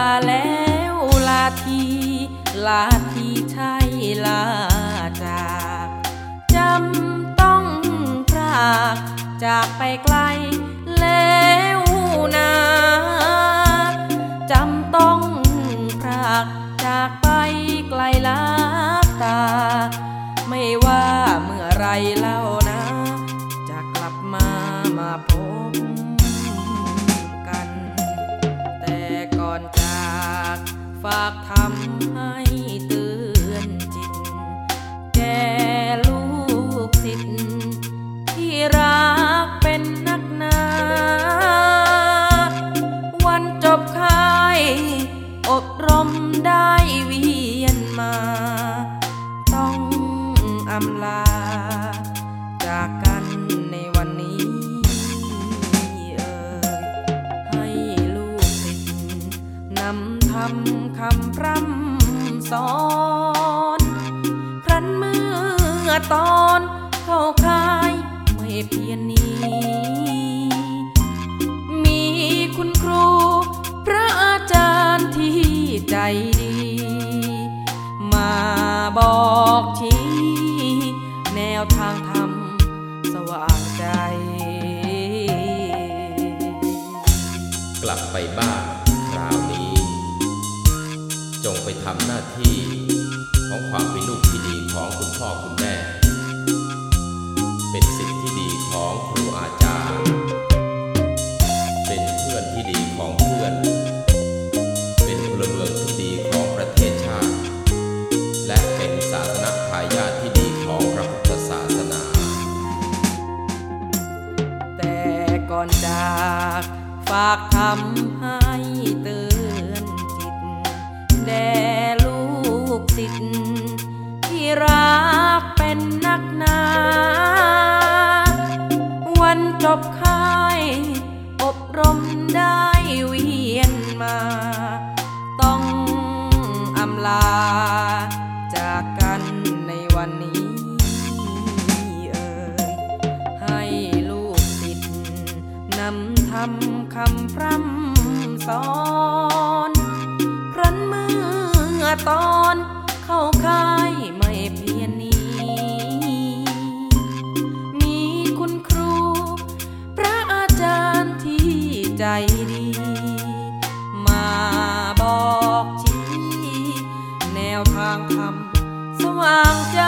าแล้วลาทีลาทีใช่ลาจากจำต้องพรากจากไปไกลแล้วนาจำต้องพรากจากไปไกลลับตา ไม่ว่าเมื่อไรเล่า ฝากทำให้เตือนจิต แก่ลูกศิษย์ที่รักเป็นนักหนา วันจบค่ายอบรมได้เวียนมา ต้องอำลาจากกันในำทำคำพร่ำสอน ครั้นเมื่อตอนเข้าค่ายไม่เพียงนี้ มีคุณครูพระอาจารย์ที่ใจดี มาบอกชี้ แนวทางทำสว่างใจ กลับไปบ้าน งไปทำหน้าที่ของความเป็นลูกที่ดีของคุณพ่อคุณแม่ เป็นสิทธิที่ดีของครูอาจารย์ เป็นเพื่อนที่ดีของเพื่อน เป็นพลเมืองที่ดีของประเทศชาติ และเป็นศาสนาทายาทที่ดีของพระพุทธศาสนา แต่ก่อนจากฝากทำให้ มา ต้องอำลา จากกันในวันนี้เอ่ยให้ลูกศิษย์นำทำคำพร่ำสอน ครั้นเมื่อตอน วทางทำสว่างใจ